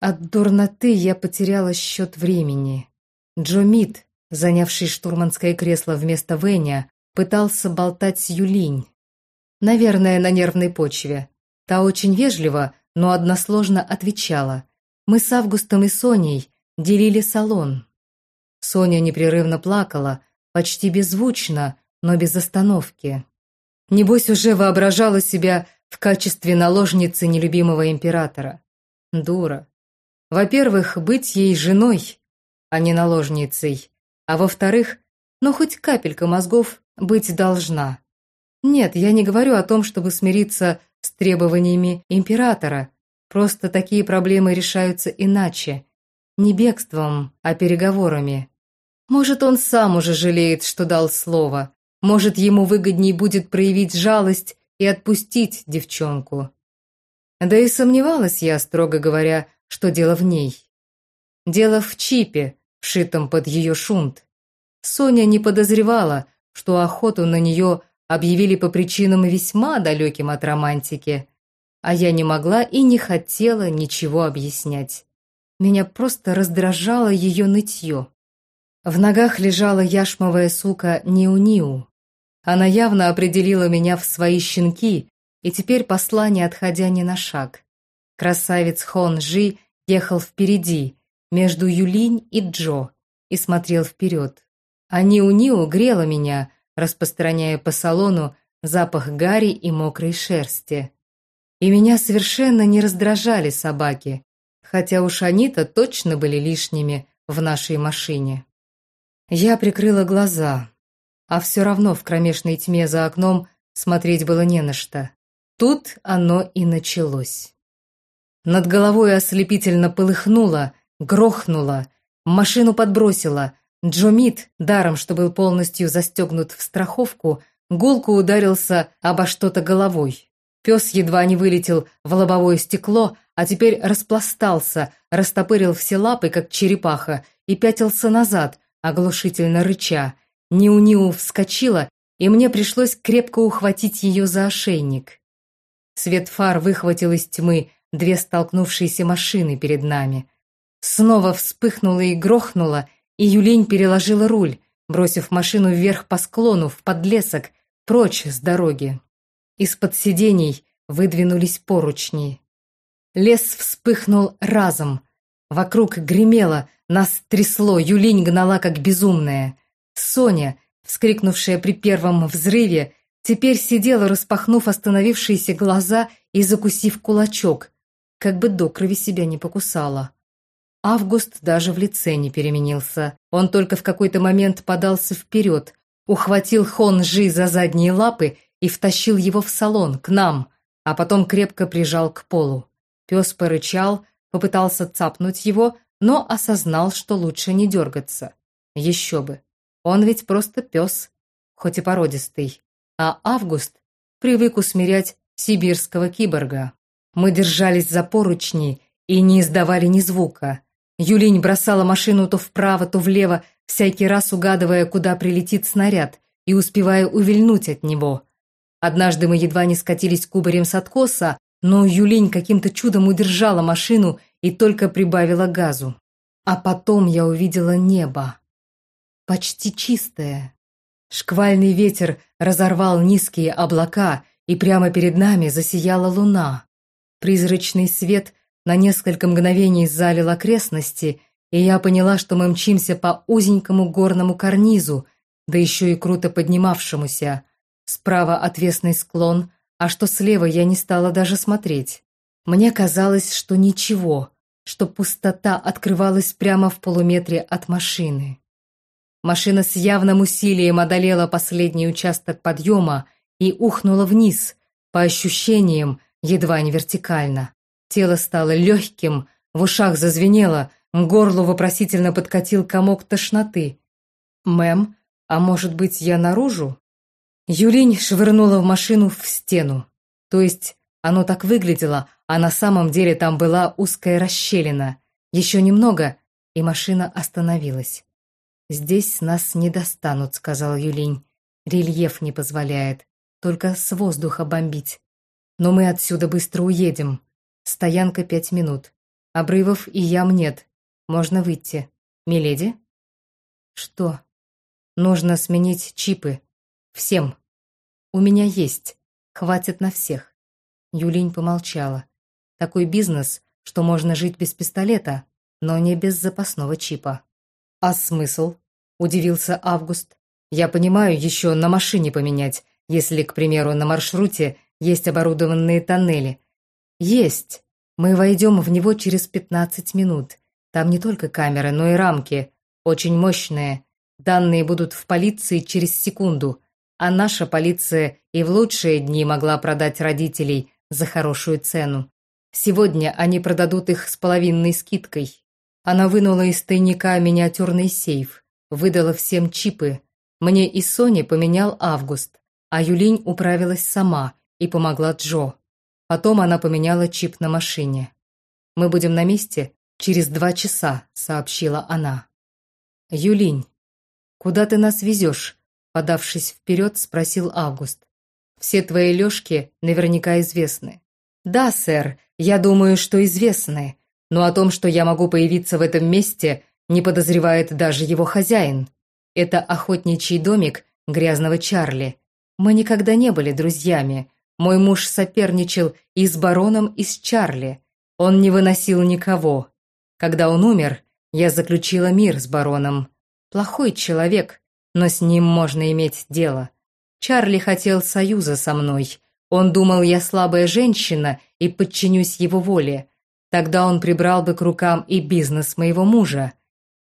От дурноты я потеряла счет времени. Джо Мид, занявший штурманское кресло вместо Веня, пытался болтать с Юлинь. Наверное, на нервной почве. Та очень вежливо, но односложно отвечала. Мы с Августом и Соней делили салон. Соня непрерывно плакала, почти беззвучно, но без остановки. Небось, уже воображала себя в качестве наложницы нелюбимого императора. Дура. Во-первых, быть ей женой, а не наложницей. А во-вторых, ну хоть капелька мозгов быть должна. Нет, я не говорю о том, чтобы смириться с требованиями императора. Просто такие проблемы решаются иначе. Не бегством, а переговорами. Может, он сам уже жалеет, что дал слово. Может, ему выгодней будет проявить жалость и отпустить девчонку. Да и сомневалась я, строго говоря, что дело в ней. Дело в чипе, вшитом под ее шунт. Соня не подозревала, что охоту на нее объявили по причинам весьма далеким от романтики, а я не могла и не хотела ничего объяснять. Меня просто раздражало ее нытье. В ногах лежала яшмовая сука Ниу-Ниу. Она явно определила меня в свои щенки и теперь посла, не отходя ни на шаг. Красавец Хон Жи ехал впереди, между Юлинь и Джо, и смотрел вперед. А Ниу-Ниу грела меня, распространяя по салону запах гари и мокрой шерсти. И меня совершенно не раздражали собаки, хотя уж они-то точно были лишними в нашей машине. Я прикрыла глаза, а все равно в кромешной тьме за окном смотреть было не на что. Тут оно и началось. Над головой ослепительно полыхнуло, грохнуло, машину подбросило. Джомит, даром что был полностью застегнут в страховку, гулко ударился обо что-то головой. Пес едва не вылетел в лобовое стекло, а теперь распластался, растопырил все лапы, как черепаха, и пятился назад, оглушительно рыча. Ниу-Ниу вскочила, и мне пришлось крепко ухватить ее за ошейник. Свет фар выхватил из тьмы две столкнувшиеся машины перед нами. Снова вспыхнула и грохнула, и Юлень переложила руль, бросив машину вверх по склону, в подлесок, прочь с дороги. Из-под сидений выдвинулись поручни. Лес вспыхнул разом. Вокруг гремело, нас трясло, Юлень гнала как безумная. Соня, вскрикнувшая при первом взрыве, теперь сидела, распахнув остановившиеся глаза и закусив кулачок, как бы до крови себя не покусала. Август даже в лице не переменился. Он только в какой-то момент подался вперед, ухватил Хон Жи за задние лапы и втащил его в салон, к нам, а потом крепко прижал к полу. Пес порычал, попытался цапнуть его, но осознал, что лучше не дергаться. Еще бы. Он ведь просто пес, хоть и породистый. А Август привык усмирять сибирского киборга. Мы держались за поручни и не издавали ни звука. Юлинь бросала машину то вправо, то влево, всякий раз угадывая, куда прилетит снаряд, и успевая увильнуть от него. Однажды мы едва не скатились кубарем с откоса, но Юлинь каким-то чудом удержала машину и только прибавила газу. А потом я увидела небо. Почти чистое. Шквальный ветер разорвал низкие облака, и прямо перед нами засияла луна. Призрачный свет на несколько мгновений залил окрестности, и я поняла, что мы мчимся по узенькому горному карнизу, да еще и круто поднимавшемуся. Справа отвесный склон, а что слева я не стала даже смотреть. Мне казалось, что ничего, что пустота открывалась прямо в полуметре от машины. Машина с явным усилием одолела последний участок подъема и ухнула вниз, по ощущениям, едва не вертикально. Тело стало легким, в ушах зазвенело, к горлу вопросительно подкатил комок тошноты. «Мэм, а может быть, я наружу?» Юлинь швырнула в машину в стену. То есть оно так выглядело, а на самом деле там была узкая расщелина. Еще немного, и машина остановилась. «Здесь нас не достанут», — сказал Юлинь. «Рельеф не позволяет. Только с воздуха бомбить. Но мы отсюда быстро уедем. Стоянка пять минут. Обрывов и ям нет. Можно выйти. Миледи? Что? Нужно сменить чипы. Всем. У меня есть. Хватит на всех. Юлинь помолчала. Такой бизнес, что можно жить без пистолета, но не без запасного чипа. А смысл? Удивился Август. Я понимаю, еще на машине поменять, если, к примеру, на маршруте есть оборудованные тоннели. Есть. Мы войдем в него через 15 минут. Там не только камеры, но и рамки. Очень мощные. Данные будут в полиции через секунду. А наша полиция и в лучшие дни могла продать родителей за хорошую цену. Сегодня они продадут их с половинной скидкой. Она вынула из тайника миниатюрный сейф, выдала всем чипы. Мне и Соне поменял Август, а Юлинь управилась сама и помогла Джо. Потом она поменяла чип на машине. «Мы будем на месте через два часа», — сообщила она. «Юлинь, куда ты нас везешь?» Подавшись вперед, спросил Август. «Все твои лёжки наверняка известны». «Да, сэр, я думаю, что известны. Но о том, что я могу появиться в этом месте, не подозревает даже его хозяин. Это охотничий домик грязного Чарли. Мы никогда не были друзьями, мой муж соперничал и с бароном, и с Чарли. Он не выносил никого. Когда он умер, я заключила мир с бароном. Плохой человек, но с ним можно иметь дело. Чарли хотел союза со мной. Он думал, я слабая женщина и подчинюсь его воле. Тогда он прибрал бы к рукам и бизнес моего мужа.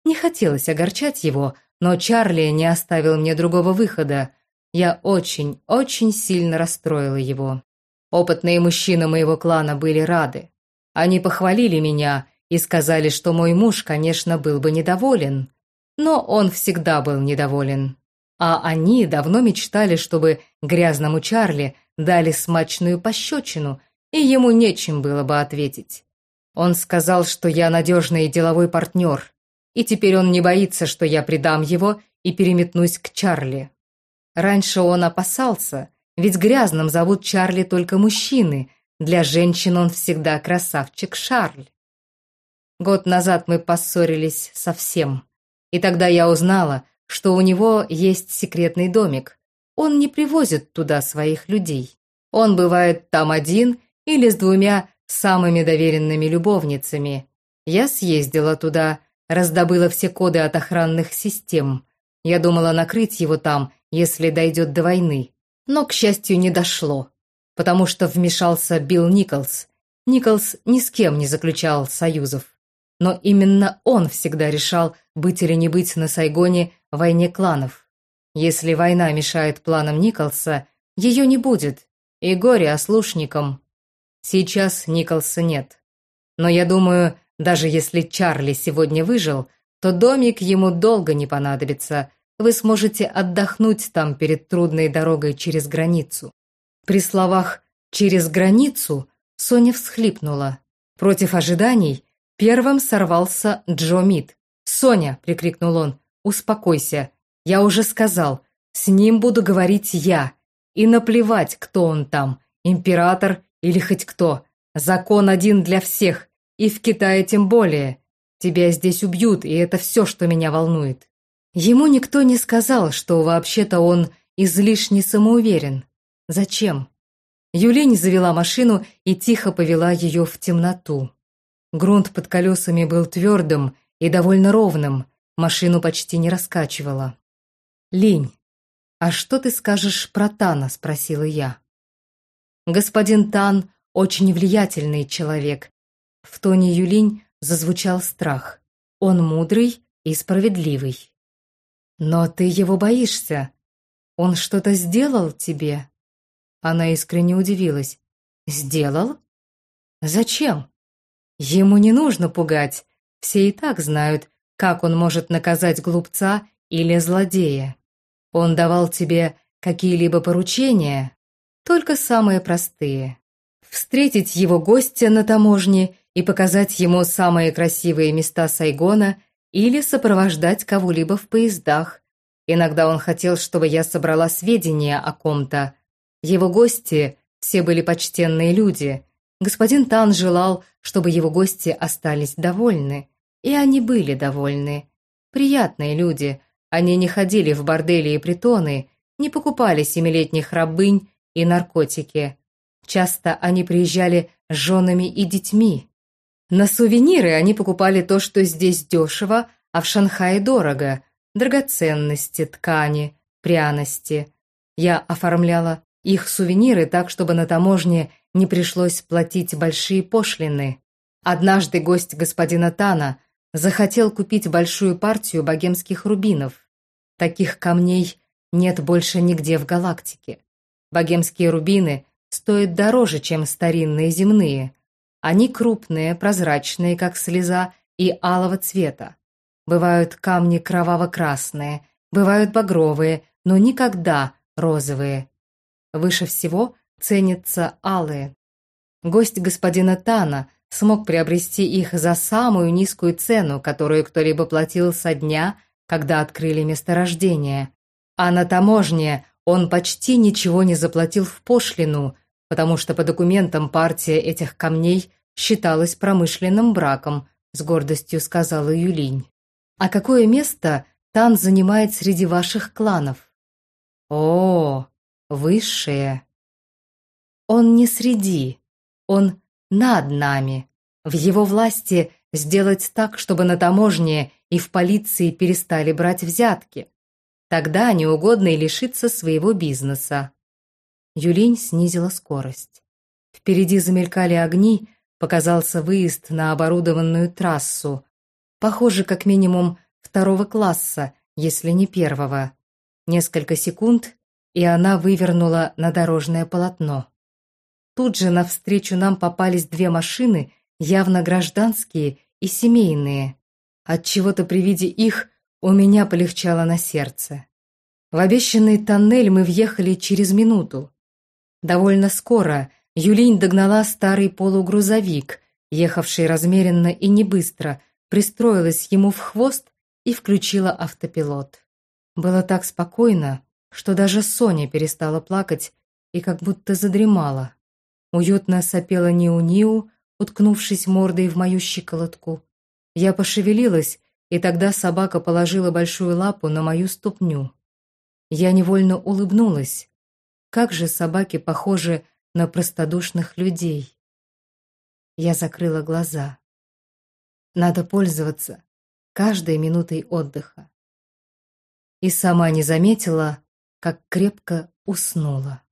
Не хотелось огорчать его, но Чарли не оставил мне другого выхода. Я очень, очень сильно расстроила его. Опытные мужчины моего клана были рады. Они похвалили меня и сказали, что мой муж, конечно, был бы недоволен. Но он всегда был недоволен. А они давно мечтали, чтобы грязному Чарли дали смачную пощечину, и ему нечем было бы ответить. Он сказал, что я надежный деловой партнер, и теперь он не боится, что я предам его и переметнусь к Чарли. Раньше он опасался, ведь грязным зовут Чарли только мужчины, для женщин он всегда красавчик Шарль. Год назад мы поссорились совсем, и тогда я узнала, что у него есть секретный домик. Он не привозит туда своих людей. Он бывает там один или с двумя самыми доверенными любовницами. Я съездила туда, раздобыла все коды от охранных систем. Я думала накрыть его там если дойдет до войны. Но, к счастью, не дошло, потому что вмешался Билл Николс. Николс ни с кем не заключал союзов. Но именно он всегда решал, быть или не быть на Сайгоне в войне кланов. Если война мешает планам Николса, ее не будет, и горе ослушникам. Сейчас Николса нет. Но я думаю, даже если Чарли сегодня выжил, то домик ему долго не понадобится, вы сможете отдохнуть там перед трудной дорогой через границу». При словах «через границу» Соня всхлипнула. Против ожиданий первым сорвался Джо Мид. «Соня!» — прикрикнул он. «Успокойся. Я уже сказал. С ним буду говорить я. И наплевать, кто он там, император или хоть кто. Закон один для всех, и в Китае тем более. Тебя здесь убьют, и это все, что меня волнует». Ему никто не сказал, что вообще-то он излишне самоуверен. Зачем? Юлень завела машину и тихо повела ее в темноту. Грунт под колесами был твердым и довольно ровным, машину почти не раскачивала. «Лень, а что ты скажешь про Тана?» – спросила я. Господин Тан очень влиятельный человек. В тоне Юлинь зазвучал страх. Он мудрый и справедливый. «Но ты его боишься. Он что-то сделал тебе?» Она искренне удивилась. «Сделал? Зачем? Ему не нужно пугать. Все и так знают, как он может наказать глупца или злодея. Он давал тебе какие-либо поручения, только самые простые. Встретить его гостя на таможне и показать ему самые красивые места Сайгона или сопровождать кого-либо в поездах. Иногда он хотел, чтобы я собрала сведения о ком-то. Его гости все были почтенные люди. Господин Тан желал, чтобы его гости остались довольны. И они были довольны. Приятные люди. Они не ходили в бордели и притоны, не покупали семилетних рабынь и наркотики. Часто они приезжали с женами и детьми. На сувениры они покупали то, что здесь дешево, а в Шанхае дорого – драгоценности, ткани, пряности. Я оформляла их сувениры так, чтобы на таможне не пришлось платить большие пошлины. Однажды гость господина Тана захотел купить большую партию богемских рубинов. Таких камней нет больше нигде в галактике. Богемские рубины стоят дороже, чем старинные земные. Они крупные, прозрачные, как слеза, и алого цвета. Бывают камни кроваво-красные, бывают багровые, но никогда розовые. Выше всего ценятся алые. Гость господина Тана смог приобрести их за самую низкую цену, которую кто-либо платил со дня, когда открыли месторождение. А на таможне он почти ничего не заплатил в пошлину, потому что по документам партия этих камней считалась промышленным браком, с гордостью сказала Юлинь. А какое место Тан занимает среди ваших кланов? О, высшее. Он не среди, он над нами. В его власти сделать так, чтобы на таможне и в полиции перестали брать взятки. Тогда неугодный лишится своего бизнеса. Юлень снизила скорость. Впереди замелькали огни, показался выезд на оборудованную трассу. Похоже, как минимум второго класса, если не первого. Несколько секунд, и она вывернула на дорожное полотно. Тут же навстречу нам попались две машины, явно гражданские и семейные. От чего-то при виде их у меня полегчало на сердце. В обещанный тоннель мы въехали через минуту. Довольно скоро Юлинь догнала старый полугрузовик, ехавший размеренно и не быстро, пристроилась ему в хвост и включила автопилот. Было так спокойно, что даже Соня перестала плакать и как будто задремала. Уютно сопела Ниу-Ниу, уткнувшись мордой в мою щиколотку. Я пошевелилась, и тогда собака положила большую лапу на мою ступню. Я невольно улыбнулась. Как же собаки похожи на простодушных людей. Я закрыла глаза. Надо пользоваться каждой минутой отдыха. И сама не заметила, как крепко уснула.